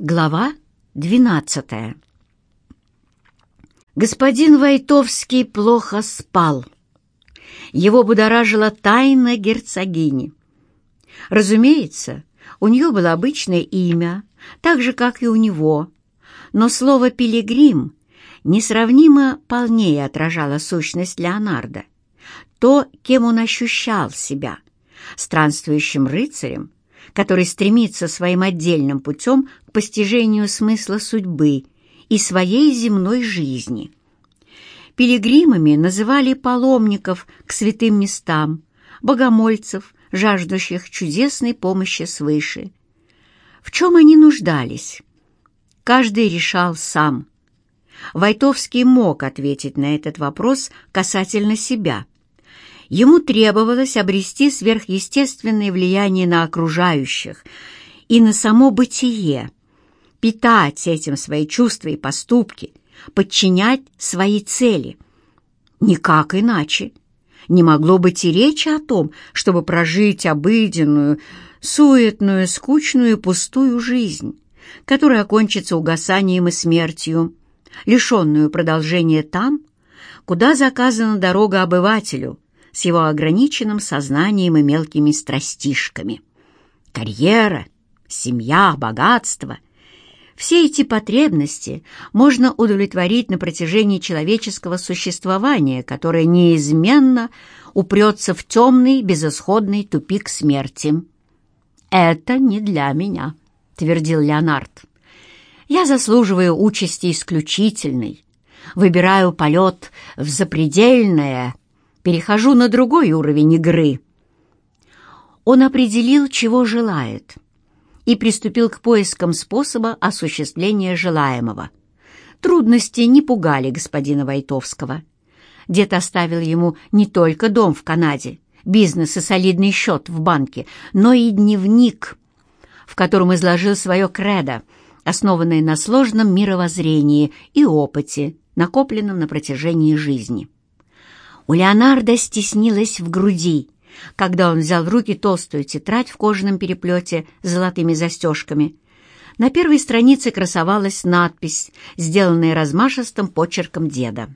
Глава двенадцатая Господин Войтовский плохо спал. Его будоражила тайна герцогини. Разумеется, у нее было обычное имя, так же, как и у него, но слово «пилигрим» несравнимо полнее отражало сущность Леонардо, то, кем он ощущал себя, странствующим рыцарем, который стремится своим отдельным путем к постижению смысла судьбы и своей земной жизни. Пилигримами называли паломников к святым местам, богомольцев, жаждущих чудесной помощи свыше. В чем они нуждались? Каждый решал сам. Войтовский мог ответить на этот вопрос касательно себя – Ему требовалось обрести сверхъестественное влияние на окружающих и на само бытие, питать этим свои чувства и поступки, подчинять свои цели. Никак иначе. Не могло быть и речи о том, чтобы прожить обыденную, суетную, скучную пустую жизнь, которая окончится угасанием и смертью, лишенную продолжения там, куда заказана дорога обывателю, с его ограниченным сознанием и мелкими страстишками. Карьера, семья, богатство — все эти потребности можно удовлетворить на протяжении человеческого существования, которое неизменно упрется в темный, безысходный тупик смерти. «Это не для меня», — твердил Леонард. «Я заслуживаю участи исключительной, выбираю полет в запредельное, перехожу на другой уровень игры. Он определил, чего желает, и приступил к поискам способа осуществления желаемого. Трудности не пугали господина Войтовского. Дед оставил ему не только дом в Канаде, бизнес и солидный счет в банке, но и дневник, в котором изложил свое кредо, основанное на сложном мировоззрении и опыте, накопленном на протяжении жизни. У Леонардо стеснилось в груди, когда он взял в руки толстую тетрадь в кожаном переплете с золотыми застежками. На первой странице красовалась надпись, сделанная размашистым почерком деда.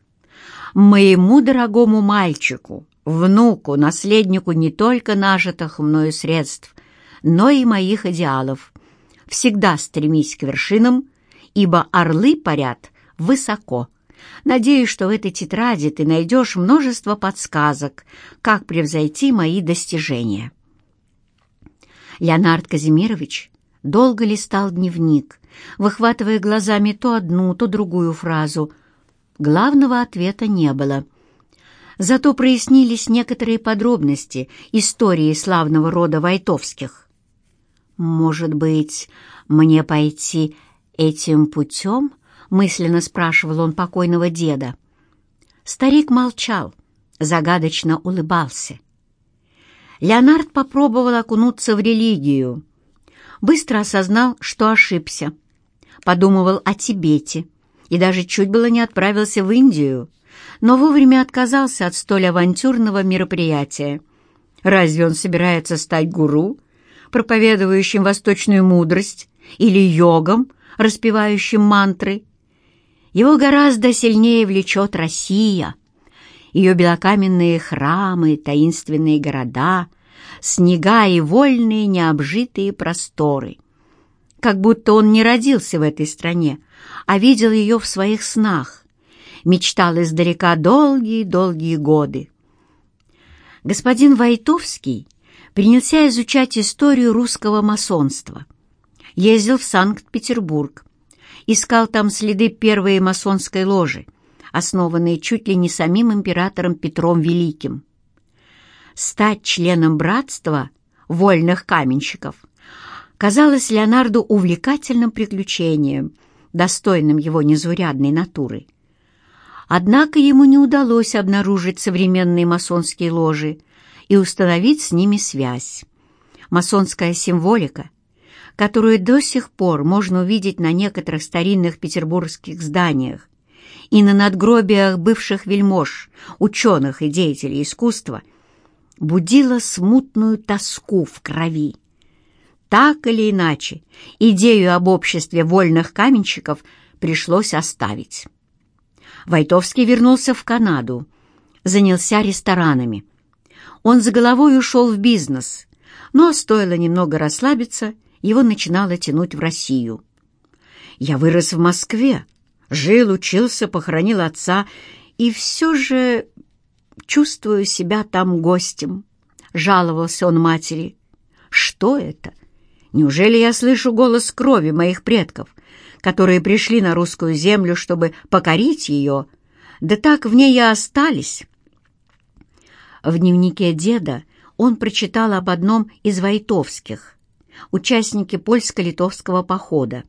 «Моему дорогому мальчику, внуку, наследнику не только нажитых мною средств, но и моих идеалов. Всегда стремись к вершинам, ибо орлы парят высоко» Надеюсь, что в этой тетради ты найдешь множество подсказок, как превзойти мои достижения. Леонард Казимирович долго листал дневник, выхватывая глазами то одну, то другую фразу. Главного ответа не было. Зато прояснились некоторые подробности истории славного рода Войтовских. «Может быть, мне пойти этим путем?» — мысленно спрашивал он покойного деда. Старик молчал, загадочно улыбался. Леонард попробовал окунуться в религию. Быстро осознал, что ошибся. Подумывал о Тибете и даже чуть было не отправился в Индию, но вовремя отказался от столь авантюрного мероприятия. Разве он собирается стать гуру, проповедующим восточную мудрость, или йогом, распевающим мантры? Его гораздо сильнее влечет Россия, ее белокаменные храмы, таинственные города, снега и вольные необжитые просторы. Как будто он не родился в этой стране, а видел ее в своих снах, мечтал издалека долгие-долгие годы. Господин Войтовский принялся изучать историю русского масонства. Ездил в Санкт-Петербург, искал там следы первой масонской ложи, основанной чуть ли не самим императором Петром Великим. Стать членом братства вольных каменщиков казалось Леонарду увлекательным приключением, достойным его незаурядной натуры. Однако ему не удалось обнаружить современные масонские ложи и установить с ними связь. Масонская символика — которую до сих пор можно увидеть на некоторых старинных петербургских зданиях и на надгробиях бывших вельмож, ученых и деятелей искусства, будила смутную тоску в крови. Так или иначе, идею об обществе вольных каменщиков пришлось оставить. Войтовский вернулся в Канаду, занялся ресторанами. Он с головой ушел в бизнес, но стоило немного расслабиться, его начинало тянуть в Россию. «Я вырос в Москве, жил, учился, похоронил отца, и все же чувствую себя там гостем», — жаловался он матери. «Что это? Неужели я слышу голос крови моих предков, которые пришли на русскую землю, чтобы покорить ее, да так в ней и остались?» В дневнике деда он прочитал об одном из войтовских, участнике польско-литовского похода.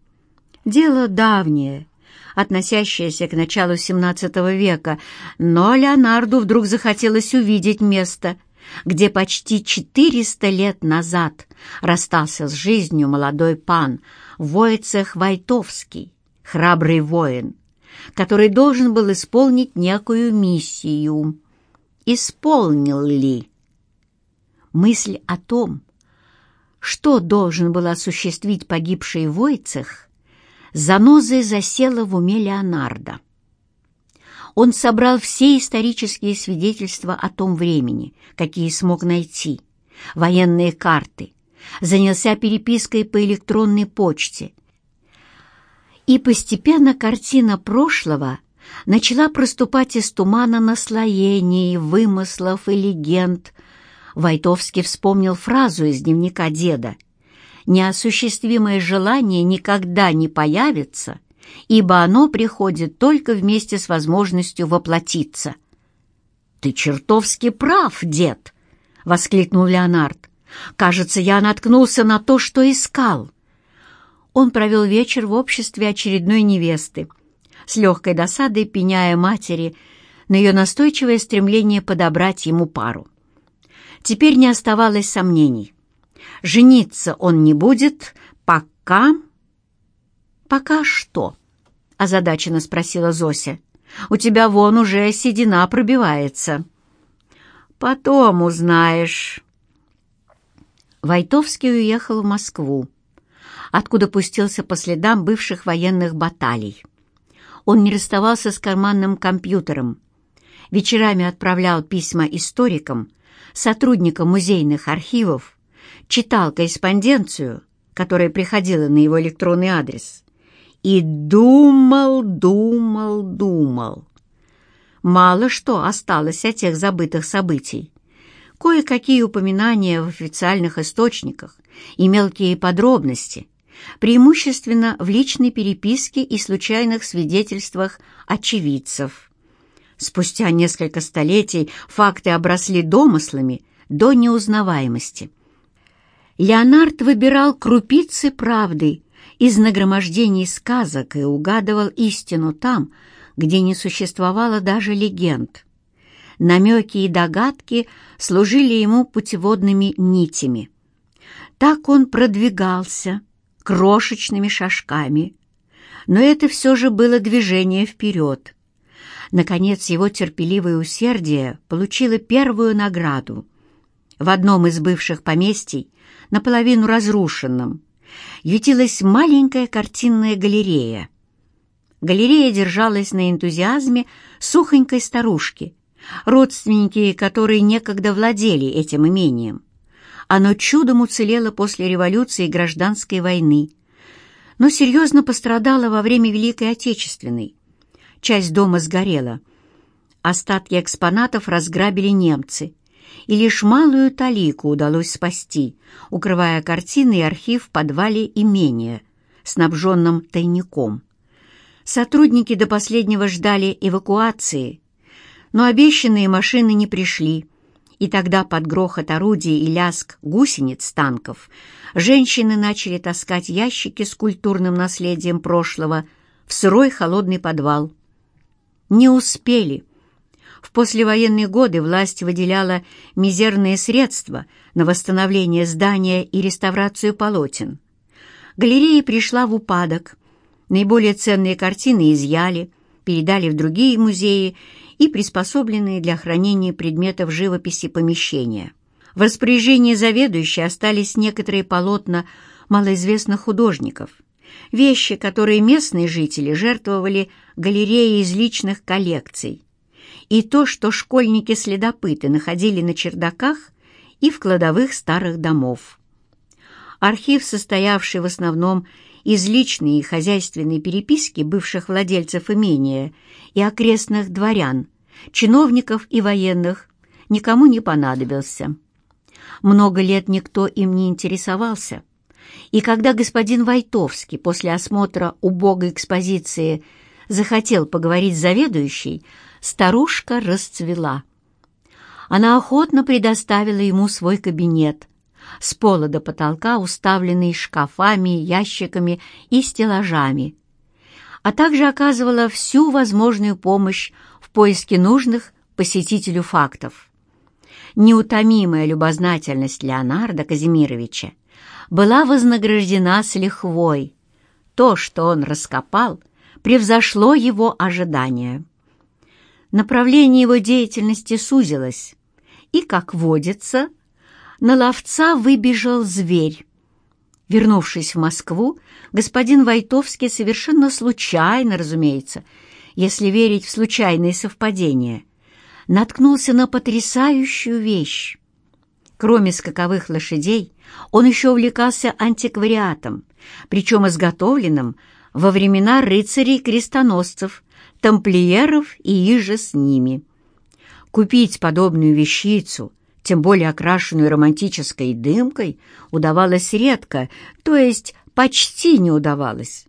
Дело давнее, относящееся к началу XVII века, но Леонарду вдруг захотелось увидеть место, где почти 400 лет назад расстался с жизнью молодой пан Войцех Войтовский, храбрый воин, который должен был исполнить некую миссию. Исполнил ли? Мысль о том, что должен был осуществить погибший Войцех, занозой засела в уме Леонардо. Он собрал все исторические свидетельства о том времени, какие смог найти, военные карты, занялся перепиской по электронной почте. И постепенно картина прошлого начала проступать из тумана наслоений, вымыслов и легенд. Войтовский вспомнил фразу из дневника деда «Неосуществимое желание никогда не появится», ибо оно приходит только вместе с возможностью воплотиться. «Ты чертовски прав, дед!» — воскликнул Леонард. «Кажется, я наткнулся на то, что искал». Он провел вечер в обществе очередной невесты, с легкой досадой пеняя матери на ее настойчивое стремление подобрать ему пару. Теперь не оставалось сомнений. Жениться он не будет, пока... «Пока что?» — озадаченно спросила Зося. «У тебя вон уже седина пробивается». «Потом узнаешь». Войтовский уехал в Москву, откуда пустился по следам бывших военных баталий. Он не расставался с карманным компьютером, вечерами отправлял письма историкам, сотрудникам музейных архивов, читал корреспонденцию, которая приходила на его электронный адрес, и думал, думал, думал. Мало что осталось от тех забытых событий. Кое-какие упоминания в официальных источниках и мелкие подробности, преимущественно в личной переписке и случайных свидетельствах очевидцев. Спустя несколько столетий факты обросли домыслами до неузнаваемости. Леонард выбирал крупицы правды из нагромождений сказок и угадывал истину там, где не существовало даже легенд. Намеки и догадки служили ему путеводными нитями. Так он продвигался крошечными шажками, но это все же было движение вперед. Наконец его терпеливое усердие получило первую награду. В одном из бывших поместий, наполовину разрушенном, ютилась маленькая картинная галерея. Галерея держалась на энтузиазме сухонькой старушки, родственники которой некогда владели этим имением. Оно чудом уцелело после революции и гражданской войны, но серьезно пострадало во время Великой Отечественной. Часть дома сгорела. Остатки экспонатов разграбили немцы, и лишь малую талику удалось спасти, укрывая картины и архив в подвале имения, снабженном тайником. Сотрудники до последнего ждали эвакуации, но обещанные машины не пришли, и тогда под грохот орудий и ляск гусениц танков женщины начали таскать ящики с культурным наследием прошлого в сырой холодный подвал. Не успели. В послевоенные годы власть выделяла мизерные средства на восстановление здания и реставрацию полотен. Галерея пришла в упадок. Наиболее ценные картины изъяли, передали в другие музеи и приспособленные для хранения предметов живописи помещения. В распоряжении заведующей остались некоторые полотна малоизвестных художников, вещи, которые местные жители жертвовали галереей из личных коллекций, и то, что школьники-следопыты находили на чердаках и в кладовых старых домов. Архив, состоявший в основном из личной и хозяйственной переписки бывших владельцев имения и окрестных дворян, чиновников и военных, никому не понадобился. Много лет никто им не интересовался, и когда господин Войтовский после осмотра убогой экспозиции захотел поговорить с заведующей, старушка расцвела. Она охотно предоставила ему свой кабинет, с пола до потолка уставленный шкафами, ящиками и стеллажами, а также оказывала всю возможную помощь в поиске нужных посетителю фактов. Неутомимая любознательность Леонарда Казимировича была вознаграждена с лихвой. То, что он раскопал, превзошло его ожидания. Направление его деятельности сузилось, и, как водится, на ловца выбежал зверь. Вернувшись в Москву, господин Войтовский совершенно случайно, разумеется, если верить в случайные совпадения, наткнулся на потрясающую вещь. Кроме скаковых лошадей, он еще увлекался антиквариатом, причем изготовленным во времена рыцарей-крестоносцев, тамплиеров и иже с ними. Купить подобную вещицу, тем более окрашенную романтической дымкой, удавалось редко, то есть почти не удавалось.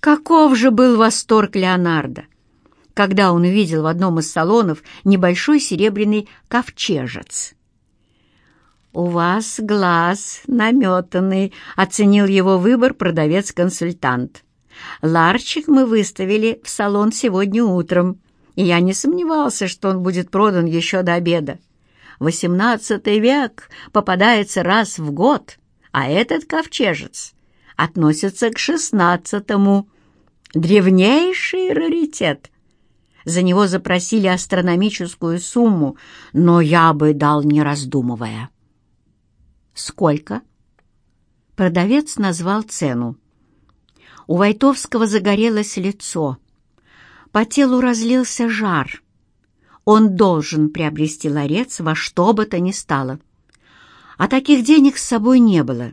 Каков же был восторг Леонардо, когда он увидел в одном из салонов небольшой серебряный ковчежец. «У вас глаз наметанный», — оценил его выбор продавец-консультант. «Ларчик мы выставили в салон сегодня утром, и я не сомневался, что он будет продан еще до обеда. Восемнадцатый век попадается раз в год, а этот ковчежец относится к шестнадцатому. Древнейший раритет. За него запросили астрономическую сумму, но я бы дал, не раздумывая. «Сколько?» Продавец назвал цену. У Войтовского загорелось лицо. По телу разлился жар. Он должен приобрести ларец во что бы то ни стало. А таких денег с собой не было.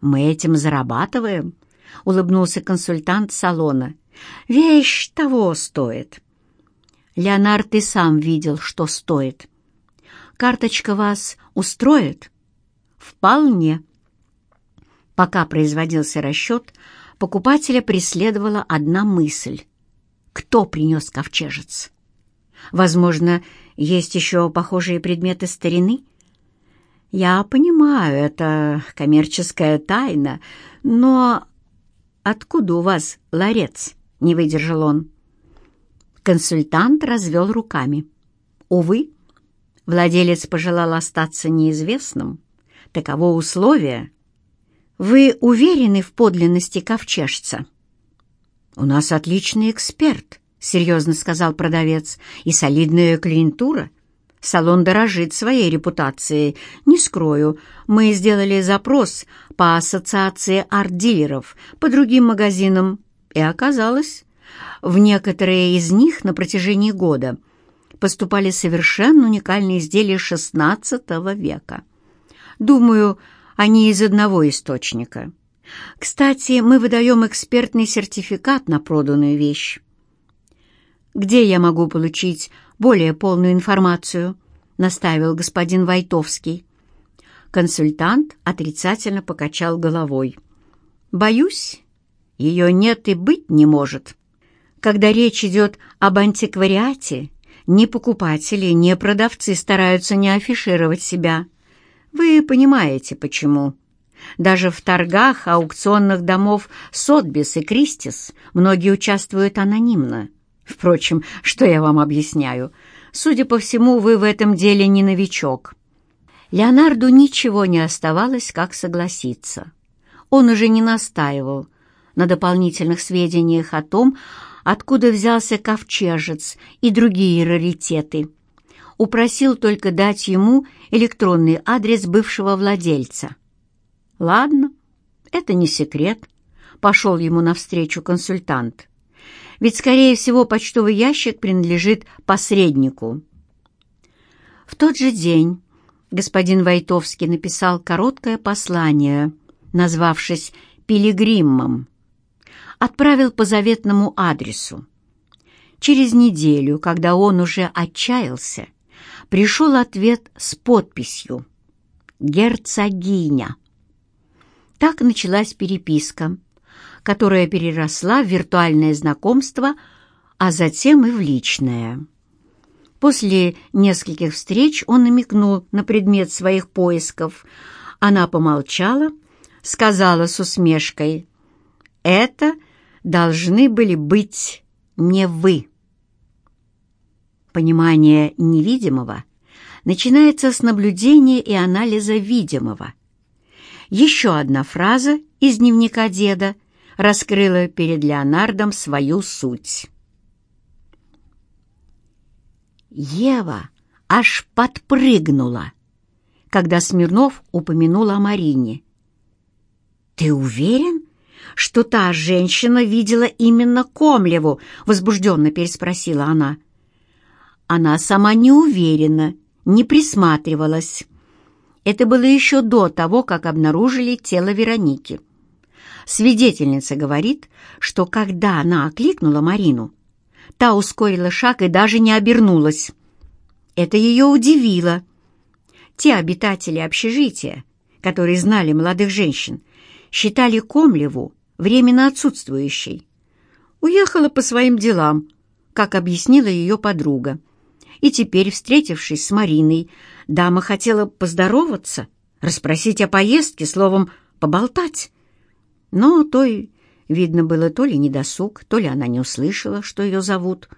«Мы этим зарабатываем», — улыбнулся консультант салона. «Вещь того стоит». Леонард и сам видел, что стоит. «Карточка вас устроит?» «Вполне». Пока производился расчет, покупателя преследовала одна мысль. Кто принес ковчежец? Возможно, есть еще похожие предметы старины? Я понимаю, это коммерческая тайна, но откуда у вас ларец? Не выдержал он. Консультант развел руками. Увы, владелец пожелал остаться неизвестным. Таково условие. Вы уверены в подлинности ковчежца? У нас отличный эксперт, серьезно сказал продавец, и солидная клиентура. Салон дорожит своей репутацией. Не скрою, мы сделали запрос по ассоциации арт-дилеров по другим магазинам, и оказалось, в некоторые из них на протяжении года поступали совершенно уникальные изделия XVI века. Думаю, они из одного источника. Кстати, мы выдаем экспертный сертификат на проданную вещь. Где я могу получить более полную информацию? Наставил господин Войтовский. Консультант отрицательно покачал головой. Боюсь, ее нет и быть не может. Когда речь идет об антиквариате, ни покупатели, ни продавцы стараются не афишировать себя. Вы понимаете, почему. Даже в торгах аукционных домов Сотбис и Кристис многие участвуют анонимно. Впрочем, что я вам объясняю? Судя по всему, вы в этом деле не новичок. Леонарду ничего не оставалось, как согласиться. Он уже не настаивал на дополнительных сведениях о том, откуда взялся ковчежец и другие раритеты. Упросил только дать ему электронный адрес бывшего владельца. «Ладно, это не секрет», — пошел ему навстречу консультант. «Ведь, скорее всего, почтовый ящик принадлежит посреднику». В тот же день господин Войтовский написал короткое послание, назвавшись «Пилигримом». Отправил по заветному адресу. Через неделю, когда он уже отчаялся, пришел ответ с подписью «Герцогиня». Так началась переписка, которая переросла в виртуальное знакомство, а затем и в личное. После нескольких встреч он намекнул на предмет своих поисков. Она помолчала, сказала с усмешкой, «Это должны были быть не вы». Понимание невидимого начинается с наблюдения и анализа видимого. Еще одна фраза из дневника деда раскрыла перед Леонардом свою суть. Ева аж подпрыгнула, когда Смирнов упомянул о Марине. «Ты уверен, что та женщина видела именно Комлеву?» — возбужденно переспросила она. Она сама не уверена, не присматривалась. Это было еще до того, как обнаружили тело Вероники. Свидетельница говорит, что когда она окликнула Марину, та ускорила шаг и даже не обернулась. Это ее удивило. Те обитатели общежития, которые знали молодых женщин, считали Комлеву временно отсутствующей. Уехала по своим делам, как объяснила ее подруга. И теперь, встретившись с Мариной, дама хотела поздороваться, расспросить о поездке, словом, поболтать. Но той, видно было, то ли недосуг, то ли она не услышала, что ее зовут.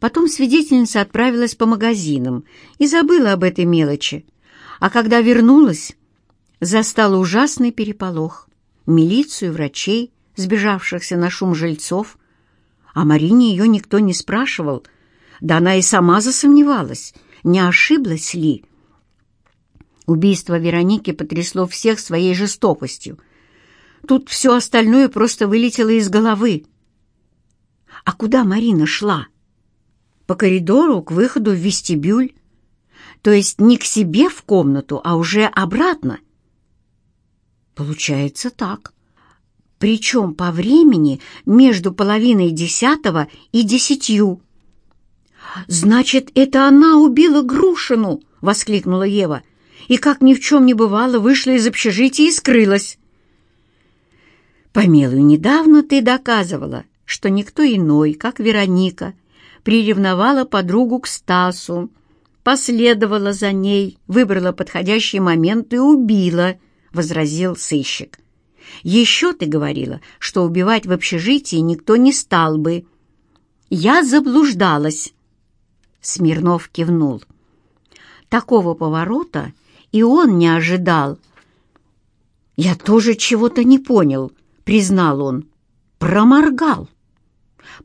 Потом свидетельница отправилась по магазинам и забыла об этой мелочи. А когда вернулась, застала ужасный переполох. Милицию, врачей, сбежавшихся на шум жильцов. О Марине ее никто не спрашивал — да она и сама засомневалась, не ошиблась ли. Убийство Вероники потрясло всех своей жестокостью. Тут все остальное просто вылетело из головы. А куда Марина шла? По коридору к выходу в вестибюль. То есть не к себе в комнату, а уже обратно. Получается так. Причем по времени между половиной десятого и десятью. «Значит, это она убила Грушину!» — воскликнула Ева. «И, как ни в чем не бывало, вышла из общежития и скрылась». «Помилуй, недавно ты доказывала, что никто иной, как Вероника, приревновала подругу к Стасу, последовала за ней, выбрала подходящий момент и убила», — возразил сыщик. «Еще ты говорила, что убивать в общежитии никто не стал бы». «Я заблуждалась», Смирнов кивнул. Такого поворота и он не ожидал. «Я тоже чего-то не понял», — признал он. «Проморгал».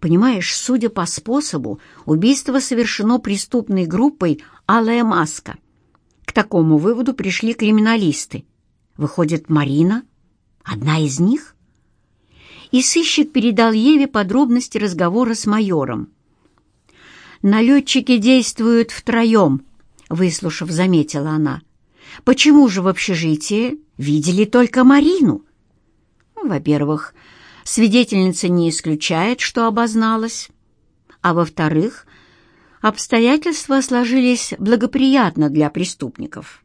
Понимаешь, судя по способу, убийство совершено преступной группой «Алая маска». К такому выводу пришли криминалисты. Выходит, Марина — одна из них? И сыщик передал Еве подробности разговора с майором. «Налетчики действуют втроем», — выслушав, заметила она. «Почему же в общежитии видели только Марину?» «Во-первых, свидетельница не исключает, что обозналась. А во-вторых, обстоятельства сложились благоприятно для преступников.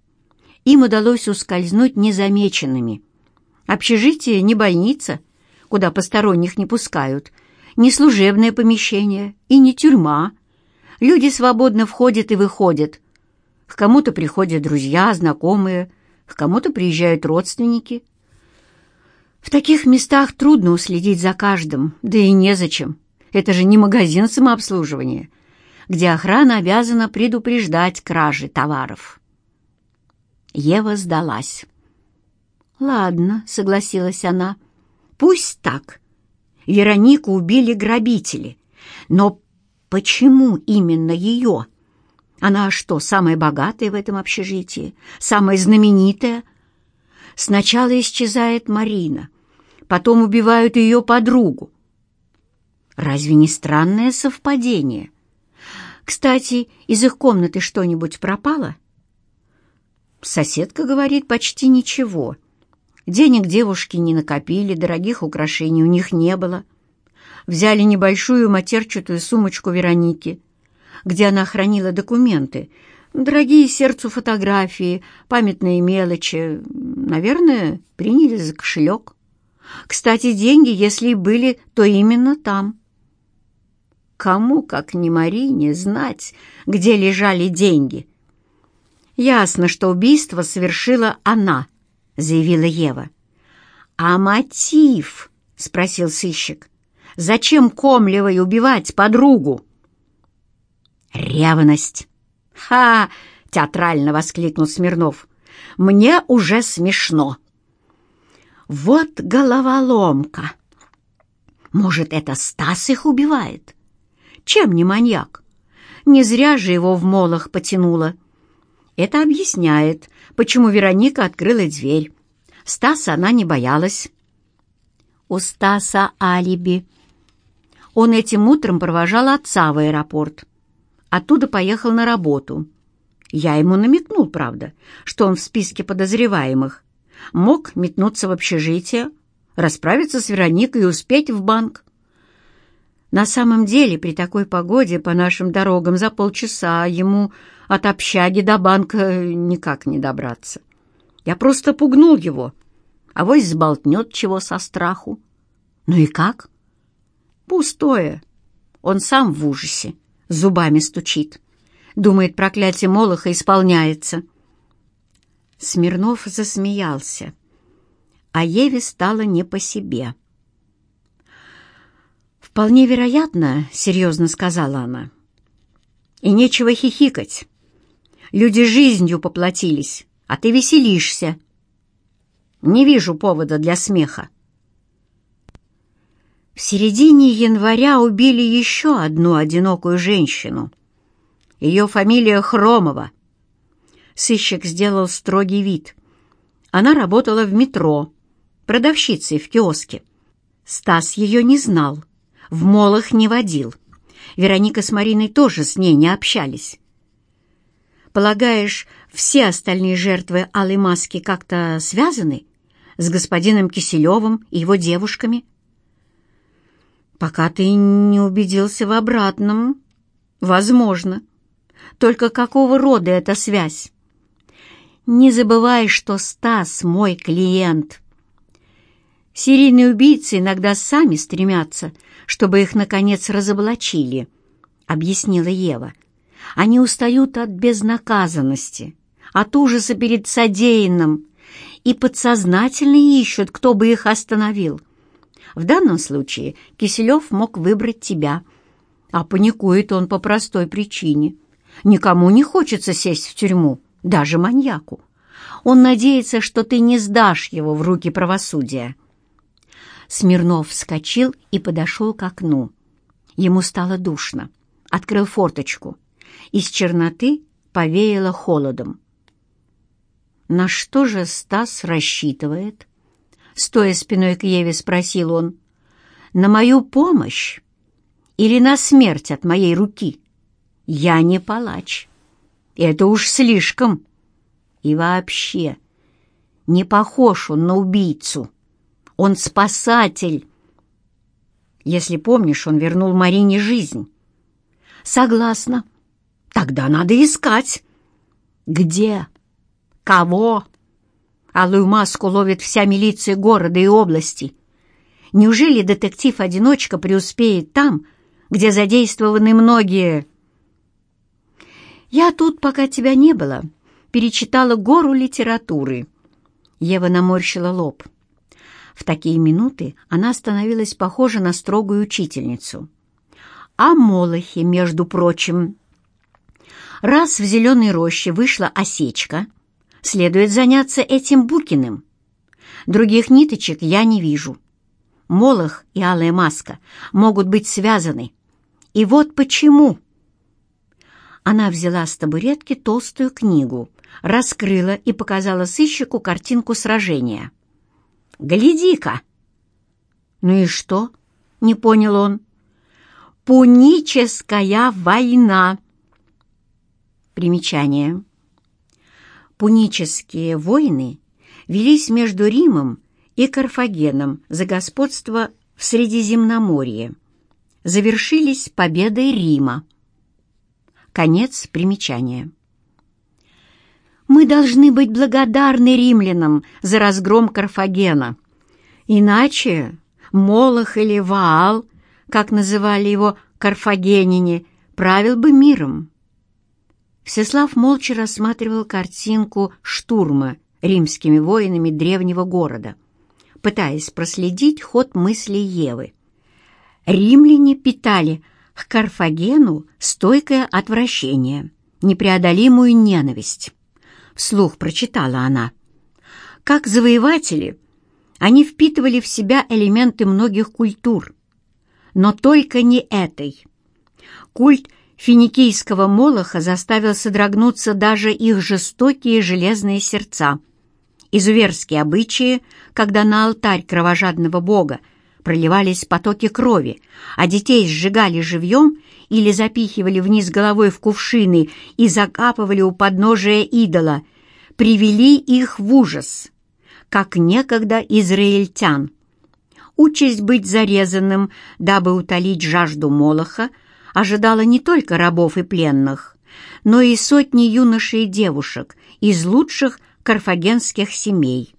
Им удалось ускользнуть незамеченными. Общежитие не больница, куда посторонних не пускают, не служебное помещение и не тюрьма, Люди свободно входят и выходят. К кому-то приходят друзья, знакомые, к кому-то приезжают родственники. В таких местах трудно уследить за каждым, да и незачем. Это же не магазин самообслуживания, где охрана обязана предупреждать кражи товаров. Ева сдалась. «Ладно», — согласилась она, — «пусть так. Веронику убили грабители, но Почему именно ее? Она что, самая богатая в этом общежитии? Самая знаменитая? Сначала исчезает Марина, потом убивают ее подругу. Разве не странное совпадение? Кстати, из их комнаты что-нибудь пропало? Соседка говорит, почти ничего. Денег девушки не накопили, дорогих украшений у них не было. Взяли небольшую матерчатую сумочку Вероники, где она хранила документы, дорогие сердцу фотографии, памятные мелочи. Наверное, приняли за кошелек. Кстати, деньги, если и были, то именно там. Кому, как не Марине, знать, где лежали деньги? Ясно, что убийство совершила она, заявила Ева. А мотив? спросил сыщик. Зачем Комлевой убивать подругу? Ревность. Ха! театрально воскликнул Смирнов. Мне уже смешно. Вот головоломка. Может, это Стас их убивает? Чем не маньяк? Не зря же его в молох потянуло. Это объясняет, почему Вероника открыла дверь. Стаса она не боялась. У Стаса алиби. Он этим утром провожал отца в аэропорт. Оттуда поехал на работу. Я ему намекнул, правда, что он в списке подозреваемых. Мог метнуться в общежитие, расправиться с Вероникой и успеть в банк. На самом деле, при такой погоде по нашим дорогам за полчаса ему от общаги до банка никак не добраться. Я просто пугнул его, а вось сболтнет чего со страху. Ну и как? Пустое. Он сам в ужасе, зубами стучит. Думает, проклятие Молоха исполняется. Смирнов засмеялся, а Еве стало не по себе. «Вполне вероятно», — серьезно сказала она. «И нечего хихикать. Люди жизнью поплатились, а ты веселишься. Не вижу повода для смеха». В середине января убили еще одну одинокую женщину. Ее фамилия Хромова. Сыщик сделал строгий вид. Она работала в метро, продавщицей в киоске. Стас ее не знал в молах не водил. Вероника с Мариной тоже с ней не общались. Полагаешь, все остальные жертвы Алой Маски как-то связаны с господином Киселевым и его девушками? Пока ты не убедился в обратном. Возможно. Только какого рода эта связь? Не забывай, что Стас мой клиент. Серийные убийцы иногда сами стремятся чтобы их, наконец, разоблачили», — объяснила Ева. «Они устают от безнаказанности, от ужаса перед содеянным и подсознательно ищут, кто бы их остановил. В данном случае Киселев мог выбрать тебя, а паникует он по простой причине. Никому не хочется сесть в тюрьму, даже маньяку. Он надеется, что ты не сдашь его в руки правосудия». Смирнов вскочил и подошел к окну. Ему стало душно. Открыл форточку. Из черноты повеяло холодом. «На что же Стас рассчитывает?» Стоя спиной к Еве, спросил он. «На мою помощь или на смерть от моей руки? Я не палач. Это уж слишком. И вообще, не похож он на убийцу». Он спасатель. Если помнишь, он вернул Марине жизнь. Согласна. Тогда надо искать. Где? Кого? Алую маску ловит вся милиция города и области. Неужели детектив-одиночка преуспеет там, где задействованы многие? Я тут, пока тебя не было, перечитала гору литературы. Ева наморщила лоб. В такие минуты она становилась похожа на строгую учительницу. А Молохе, между прочим. Раз в зеленой роще вышла осечка, следует заняться этим Букиным. Других ниточек я не вижу. Молох и Алая Маска могут быть связаны. И вот почему. Она взяла с табуретки толстую книгу, раскрыла и показала сыщику картинку сражения. «Гляди-ка!» «Ну и что?» — не понял он. «Пуническая война!» Примечание. Пунические войны велись между Римом и Карфагеном за господство в Средиземноморье. Завершились победой Рима. Конец примечания. Мы должны быть благодарны римлянам за разгром Карфагена. Иначе Молох или Ваал, как называли его карфагенине, правил бы миром. Всеслав молча рассматривал картинку штурма римскими воинами древнего города, пытаясь проследить ход мыслей Евы. Римляне питали к Карфагену стойкое отвращение, непреодолимую ненависть. Вслух прочитала она. Как завоеватели, они впитывали в себя элементы многих культур, но только не этой. Культ финикийского молоха заставил содрогнуться даже их жестокие железные сердца. Изуверские обычаи, когда на алтарь кровожадного бога проливались потоки крови, а детей сжигали живьем или запихивали вниз головой в кувшины и закапывали у подножия идола, привели их в ужас, как некогда израильтян. Участь быть зарезанным, дабы утолить жажду Молоха, ожидала не только рабов и пленных, но и сотни юношей и девушек из лучших карфагенских семей.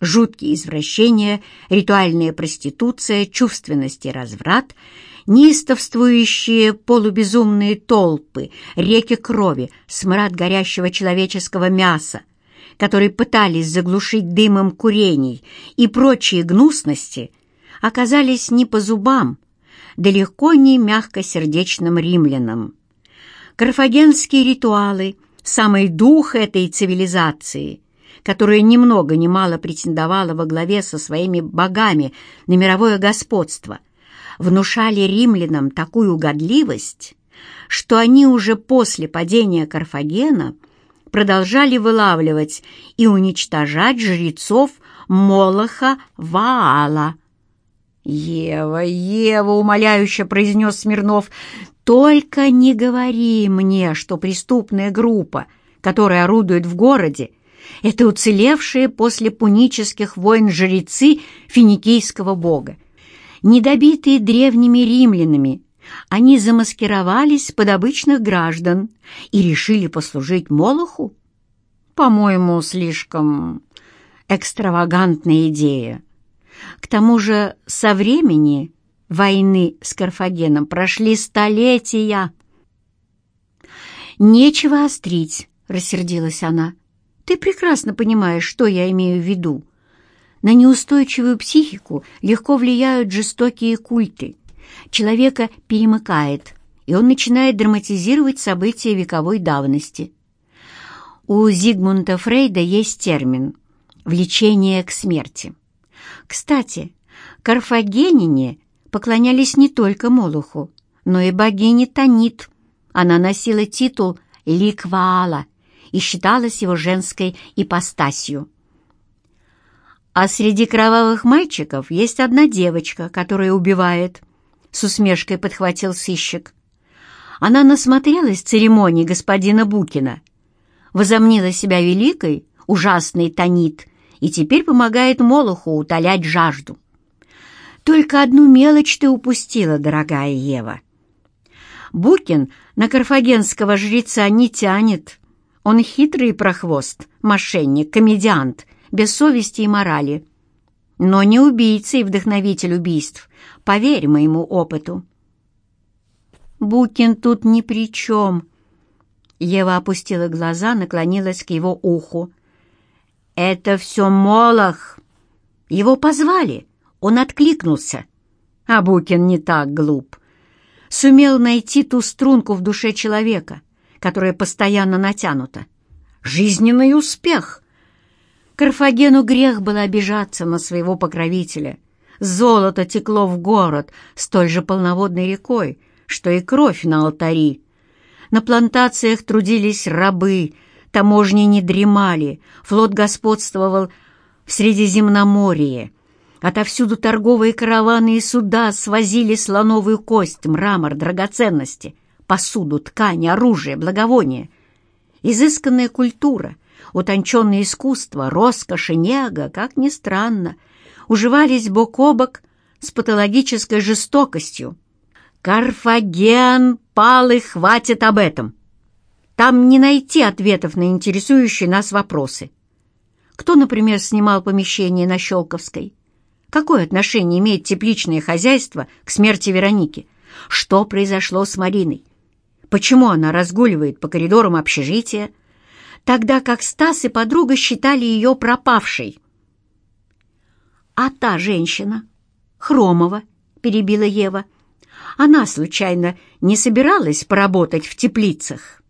Жуткие извращения, ритуальная проституция, чувственность и разврат, неистовствующие полубезумные толпы, реки крови, смрад горящего человеческого мяса, которые пытались заглушить дымом курений и прочие гнусности, оказались не по зубам, далеко не мягкосердечным римлянам. Карфагенские ритуалы, самый дух этой цивилизации, которая ни много ни мало претендовала во главе со своими богами на мировое господство, внушали римлянам такую годливость, что они уже после падения Карфагена продолжали вылавливать и уничтожать жрецов Молоха Ваала. «Ева, Ева!» — умоляюще произнес Смирнов. «Только не говори мне, что преступная группа, которая орудует в городе, это уцелевшие после пунических войн жрецы финикийского бога. Недобитые древними римлянами, они замаскировались под обычных граждан и решили послужить Молоху? По-моему, слишком экстравагантная идея. К тому же со времени войны с Карфагеном прошли столетия. «Нечего острить», — рассердилась она. Ты прекрасно понимаешь, что я имею в виду. На неустойчивую психику легко влияют жестокие культы. Человека перемыкает, и он начинает драматизировать события вековой давности. У Зигмунда Фрейда есть термин «влечение к смерти». Кстати, карфагенине поклонялись не только Молоху, но и богине Танит. Она носила титул Ликваала, и считалась его женской ипостасью. «А среди кровавых мальчиков есть одна девочка, которая убивает», — с усмешкой подхватил сыщик. Она насмотрелась церемонии господина Букина, возомнила себя великой, ужасной Танит, и теперь помогает Молоху утолять жажду. Только одну мелочь ты упустила, дорогая Ева. Букин на карфагенского жреца не тянет. Он хитрый прохвост, мошенник, комедиант, без совести и морали. Но не убийца и вдохновитель убийств, поверь моему опыту. Букин тут ни при чем. Ева опустила глаза, наклонилась к его уху. «Это все Молох!» Его позвали, он откликнулся. А Букин не так глуп. Сумел найти ту струнку в душе человека — которая постоянно натянута. Жизненный успех! Карфагену грех было обижаться на своего покровителя. Золото текло в город столь же полноводной рекой, что и кровь на алтари. На плантациях трудились рабы, таможни не дремали, флот господствовал в Средиземноморье. Отовсюду торговые караваны и суда свозили слоновую кость, мрамор, драгоценности, посуду, ткани, оружие, благовония. Изысканная культура, утонченное искусство, роскошь и нега, как ни странно, уживались бок о бок с патологической жестокостью. Карфаген пал и хватит об этом. Там не найти ответов на интересующие нас вопросы. Кто, например, снимал помещение на Щелковской? Какое отношение имеет тепличное хозяйство к смерти Вероники? Что произошло с Мариной? Почему она разгуливает по коридорам общежития, тогда как Стас и подруга считали ее пропавшей? А та женщина, Хромова, перебила Ева, она, случайно, не собиралась поработать в теплицах?